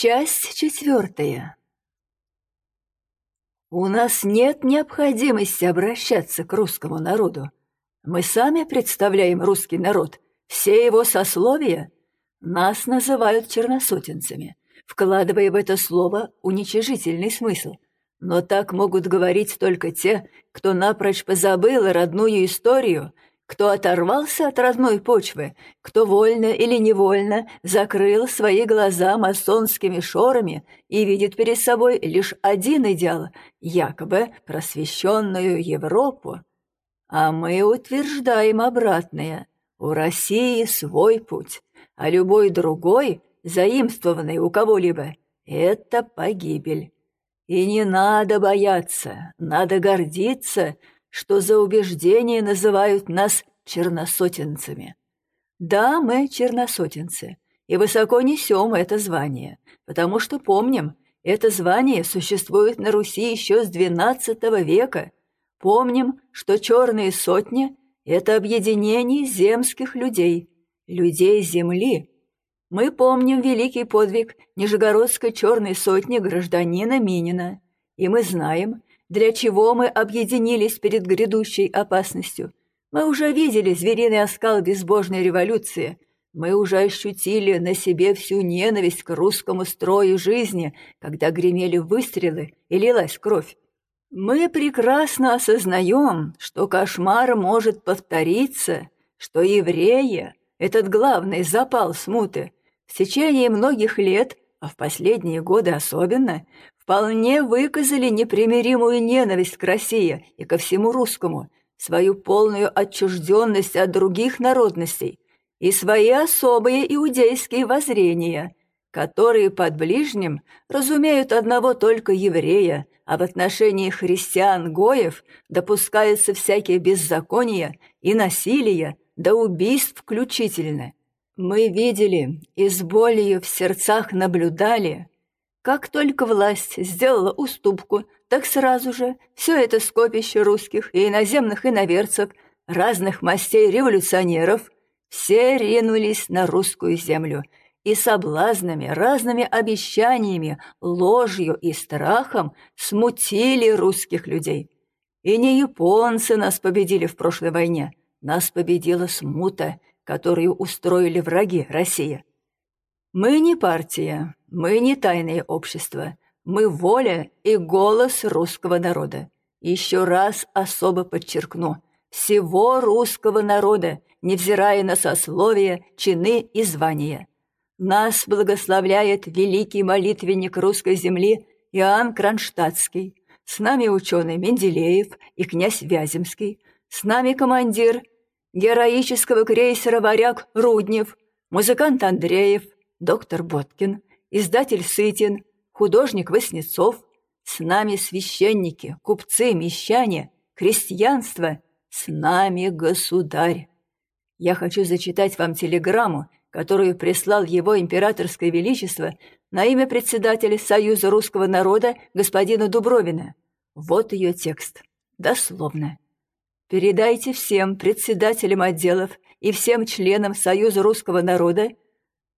Часть четвертая. У нас нет необходимости обращаться к русскому народу. Мы сами представляем русский народ, все его сословия. Нас называют черносотенцами, вкладывая в это слово уничижительный смысл. Но так могут говорить только те, кто напрочь позабыл родную историю — кто оторвался от родной почвы, кто вольно или невольно закрыл свои глаза масонскими шорами и видит перед собой лишь один идеал, якобы просвещенную Европу. А мы утверждаем обратное. У России свой путь, а любой другой, заимствованный у кого-либо, это погибель. И не надо бояться, надо гордиться, что за убеждение называют нас черносотенцами. Да, мы черносотенцы, и высоко несем это звание, потому что помним, это звание существует на Руси еще с XII века. Помним, что черные сотни — это объединение земских людей, людей земли. Мы помним великий подвиг Нижегородской черной сотни гражданина Минина, и мы знаем, для чего мы объединились перед грядущей опасностью. Мы уже видели звериный оскал безбожной революции. Мы уже ощутили на себе всю ненависть к русскому строю жизни, когда гремели выстрелы и лилась кровь. Мы прекрасно осознаем, что кошмар может повториться, что евреи, этот главный запал смуты, в течение многих лет, а в последние годы особенно, вполне выказали непримиримую ненависть к России и ко всему русскому, свою полную отчужденность от других народностей и свои особые иудейские воззрения, которые под ближним разумеют одного только еврея, а в отношении христиан-гоев допускаются всякие беззакония и насилия, до убийств включительно. Мы видели и с болью в сердцах наблюдали, как только власть сделала уступку, так сразу же все это скопище русских и иноземных иноверцев, разных мастей революционеров, все ринулись на русскую землю и соблазнами, разными обещаниями, ложью и страхом смутили русских людей. И не японцы нас победили в прошлой войне, нас победила смута, которую устроили враги России. Мы не партия, мы не тайное общество, мы воля и голос русского народа. Еще раз особо подчеркну, всего русского народа, невзирая на сословия, чины и звания. Нас благословляет великий молитвенник русской земли Иоанн Кронштадтский, с нами ученый Менделеев и князь Вяземский, с нами командир героического крейсера «Варяг» Руднев, музыкант Андреев, доктор Боткин, издатель Сытин, художник Васнецов, с нами священники, купцы, мещане, крестьянство, с нами государь. Я хочу зачитать вам телеграмму, которую прислал его императорское величество на имя председателя Союза русского народа господина Дубровина. Вот ее текст. Дословно. Передайте всем председателям отделов и всем членам Союза русского народа,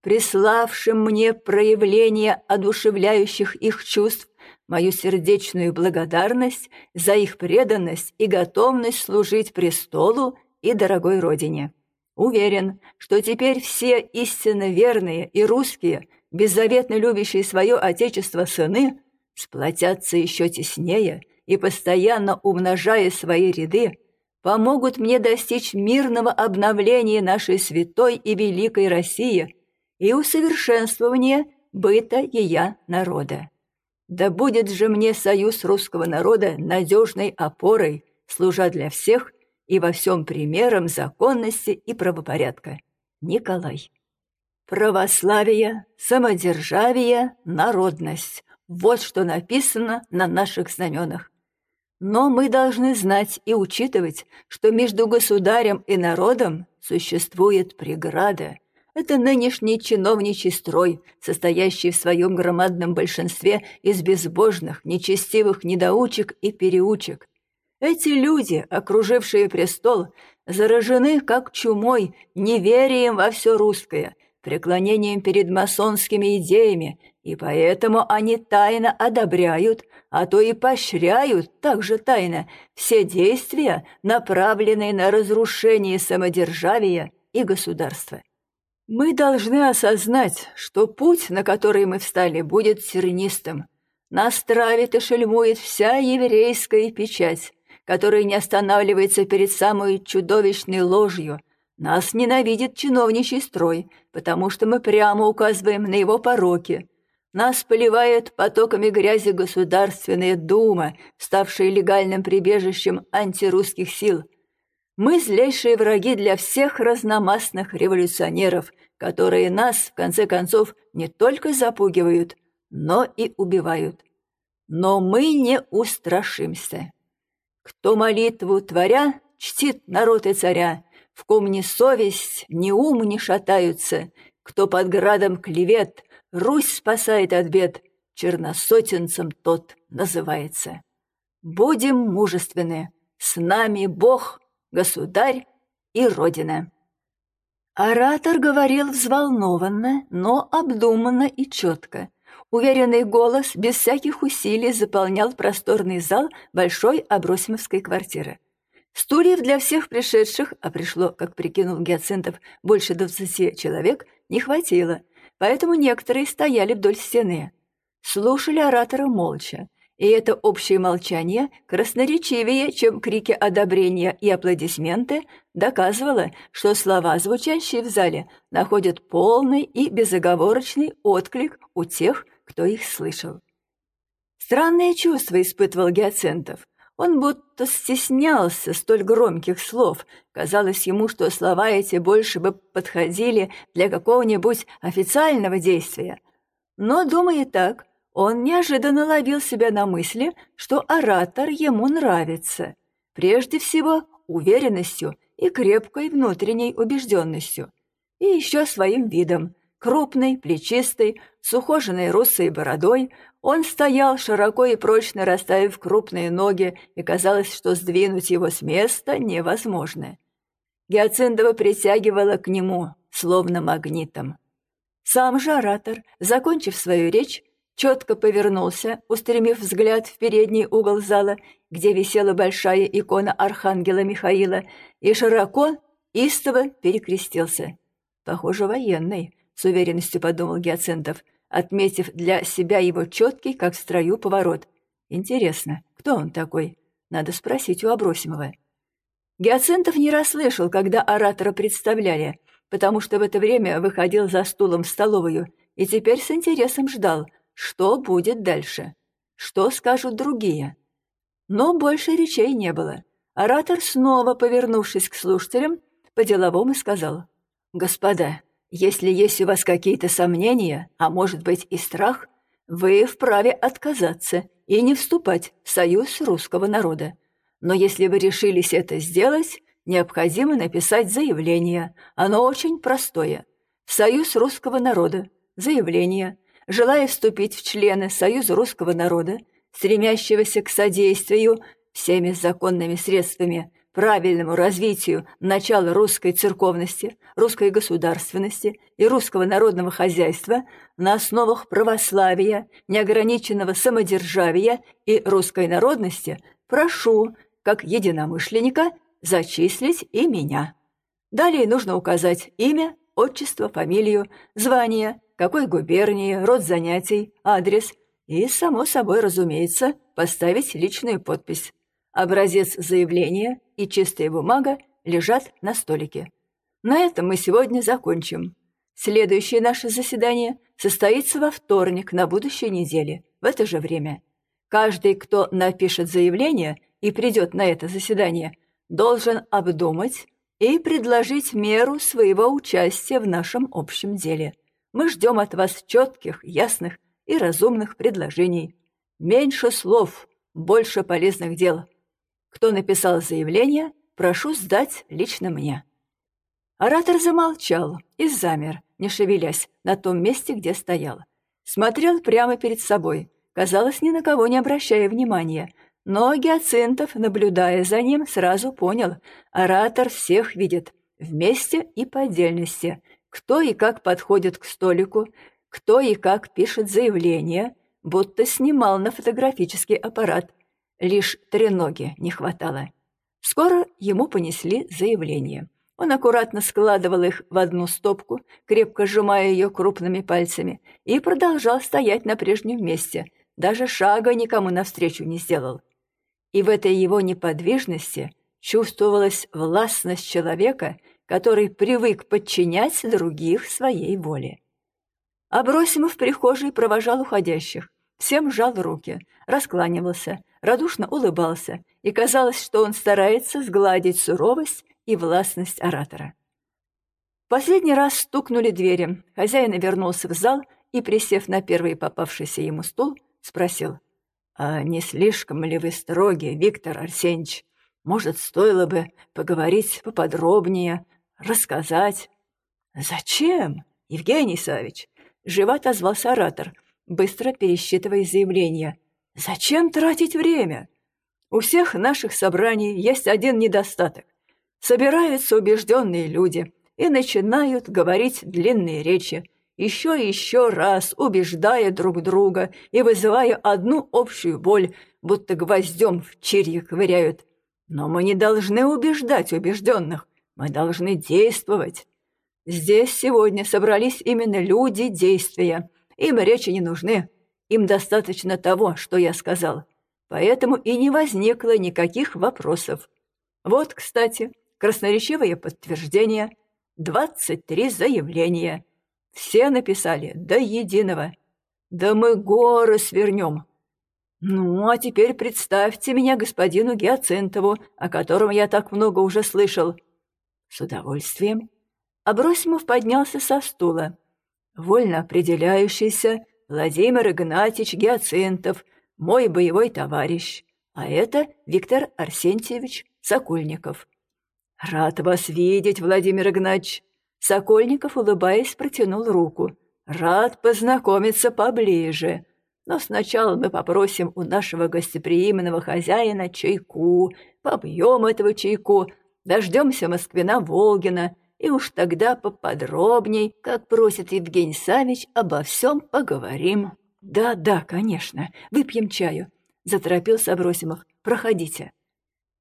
приславшим мне проявление одушевляющих их чувств, мою сердечную благодарность за их преданность и готовность служить престолу и дорогой родине. Уверен, что теперь все истинно верные и русские, беззаветно любящие свое отечество сыны, сплотятся еще теснее и, постоянно умножая свои ряды, помогут мне достичь мирного обновления нашей святой и великой России – и усовершенствование быта ее народа. Да будет же мне союз русского народа надежной опорой, служа для всех и во всем примером законности и правопорядка. Николай. Православие, самодержавие, народность. Вот что написано на наших знаменах. Но мы должны знать и учитывать, что между государем и народом существует преграда, это нынешний чиновничий строй, состоящий в своем громадном большинстве из безбожных, нечестивых недоучек и переучек. Эти люди, окружившие престол, заражены как чумой, неверием во все русское, преклонением перед масонскими идеями, и поэтому они тайно одобряют, а то и поощряют также тайно все действия, направленные на разрушение самодержавия и государства. Мы должны осознать, что путь, на который мы встали, будет тернистым. Нас травит и шельмует вся еврейская печать, которая не останавливается перед самой чудовищной ложью. Нас ненавидит чиновничий строй, потому что мы прямо указываем на его пороки. Нас поливает потоками грязи Государственная Дума, ставшая легальным прибежищем антирусских сил. Мы злейшие враги для всех разномастных революционеров, которые нас, в конце концов, не только запугивают, но и убивают. Но мы не устрашимся. Кто молитву творя, чтит народ и царя, в ком ни совесть, ни ум не шатаются, кто под градом клевет, Русь спасает от бед, черносотенцем тот называется. Будем мужественны, с нами Бог, Государь и Родина. Оратор говорил взволнованно, но обдуманно и четко. Уверенный голос без всяких усилий заполнял просторный зал большой Абросимовской квартиры. Стульев для всех пришедших, а пришло, как прикинул Гиацинтов, больше двадцати человек, не хватило, поэтому некоторые стояли вдоль стены. Слушали оратора молча, и это общее молчание, красноречивее, чем крики одобрения и аплодисменты, доказывало, что слова, звучащие в зале, находят полный и безоговорочный отклик у тех, кто их слышал. Странное чувство испытывал Геоцентов. Он будто стеснялся столь громких слов. Казалось ему, что слова эти больше бы подходили для какого-нибудь официального действия. Но, думая так, он неожиданно ловил себя на мысли, что оратор ему нравится. Прежде всего, уверенностью и крепкой внутренней убежденностью. И еще своим видом. Крупный, плечистый, с ухоженной русой бородой, он стоял, широко и прочно расставив крупные ноги, и казалось, что сдвинуть его с места невозможно. Гиацинтова притягивала к нему, словно магнитом. Сам же оратор, закончив свою речь, четко повернулся, устремив взгляд в передний угол зала, где висела большая икона архангела Михаила, и широко, истово перекрестился. Похоже, военный, с уверенностью подумал Гиацинтов, отметив для себя его четкий, как в строю, поворот. Интересно, кто он такой? Надо спросить у Абросимова. Гиацинтов не расслышал, когда оратора представляли, потому что в это время выходил за стулом в столовую и теперь с интересом ждал, что будет дальше, что скажут другие. Но больше речей не было. Оратор, снова повернувшись к слушателям, по-деловому сказал, «Господа, если есть у вас какие-то сомнения, а может быть и страх, вы вправе отказаться и не вступать в союз русского народа. Но если вы решились это сделать, необходимо написать заявление. Оно очень простое. Союз русского народа. Заявление. Желая вступить в члены Союза русского народа, стремящегося к содействию всеми законными средствами правильному развитию начала русской церковности, русской государственности и русского народного хозяйства на основах православия, неограниченного самодержавия и русской народности, прошу, как единомышленника, зачислить и меня. Далее нужно указать имя, отчество, фамилию, звание, какой губернии, род занятий, адрес и, само собой разумеется, поставить личную подпись. Образец заявления и чистая бумага лежат на столике. На этом мы сегодня закончим. Следующее наше заседание состоится во вторник на будущей неделе, в это же время. Каждый, кто напишет заявление и придет на это заседание, должен обдумать и предложить меру своего участия в нашем общем деле. Мы ждем от вас четких, ясных и разумных предложений. Меньше слов, больше полезных дел. Кто написал заявление, прошу сдать лично мне». Оратор замолчал и замер, не шевелясь, на том месте, где стоял. Смотрел прямо перед собой, казалось, ни на кого не обращая внимания, но Гиацинтов, наблюдая за ним, сразу понял, оратор всех видит, вместе и по отдельности, кто и как подходит к столику, кто и как пишет заявление, будто снимал на фотографический аппарат. Лишь треноги не хватало. Скоро ему понесли заявление. Он аккуратно складывал их в одну стопку, крепко сжимая ее крупными пальцами, и продолжал стоять на прежнем месте, даже шага никому навстречу не сделал. И в этой его неподвижности чувствовалась властность человека, который привык подчинять других своей воле. Абросимов в прихожей провожал уходящих, всем жал руки, раскланивался, радушно улыбался, и казалось, что он старается сгладить суровость и властность оратора. Последний раз стукнули двери. Хозяин вернулся в зал и, присев на первый попавшийся ему стул, спросил. «А не слишком ли вы строги, Виктор Арсеньевич? Может, стоило бы поговорить поподробнее, рассказать?» «Зачем, Евгений Савич?» — живо отозвался оратор, быстро пересчитывая заявления. «Зачем тратить время? У всех наших собраний есть один недостаток. Собираются убежденные люди и начинают говорить длинные речи, еще и еще раз убеждая друг друга и вызывая одну общую боль, будто гвоздем в чирье ковыряют. Но мы не должны убеждать убежденных, мы должны действовать. Здесь сегодня собрались именно люди действия. Им речи не нужны. Им достаточно того, что я сказал. Поэтому и не возникло никаких вопросов. Вот, кстати, красноречивое подтверждение, 23 заявления. Все написали до единого. Да мы горы свернем. Ну, а теперь представьте меня господину Геоцентову, о котором я так много уже слышал. С удовольствием. Абросимов поднялся со стула. Вольно определяющийся Владимир Игнатьевич Геоцентов, мой боевой товарищ. А это Виктор Арсентьевич Сокольников. «Рад вас видеть, Владимир Игнатьевич!» Сокольников, улыбаясь, протянул руку. «Рад познакомиться поближе. Но сначала мы попросим у нашего гостеприимного хозяина чайку, побьем этого чайку, дождемся Москвина Волгина, и уж тогда поподробней, как просит Евгений Савич, обо всем поговорим». «Да-да, конечно, выпьем чаю», — заторопился Абросимов. «Проходите».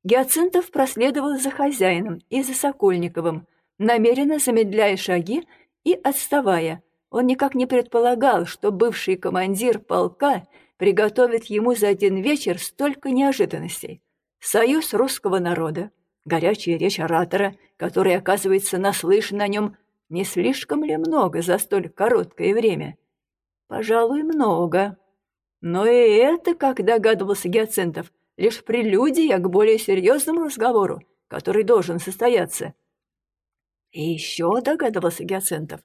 Гиацинтов проследовал за хозяином и за Сокольниковым, намеренно замедляя шаги и отставая. Он никак не предполагал, что бывший командир полка приготовит ему за один вечер столько неожиданностей. Союз русского народа, горячая речь оратора, который, оказывается, наслышан о нем не слишком ли много за столь короткое время? Пожалуй, много. Но и это, как догадывался Гиацинтов, лишь прелюдия к более серьезному разговору, который должен состояться. И еще догадывался Гиацинтов,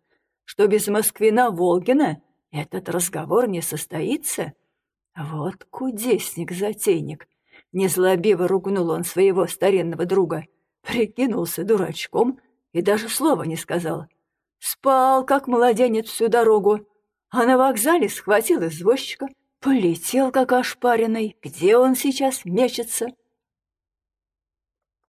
что без Москвина-Волгина этот разговор не состоится. Вот кудесник-затейник. Незлобиво ругнул он своего старинного друга, прикинулся дурачком и даже слова не сказал. Спал, как младенец, всю дорогу, а на вокзале схватил извозчика, Полетел, как ошпаренный. Где он сейчас мечется?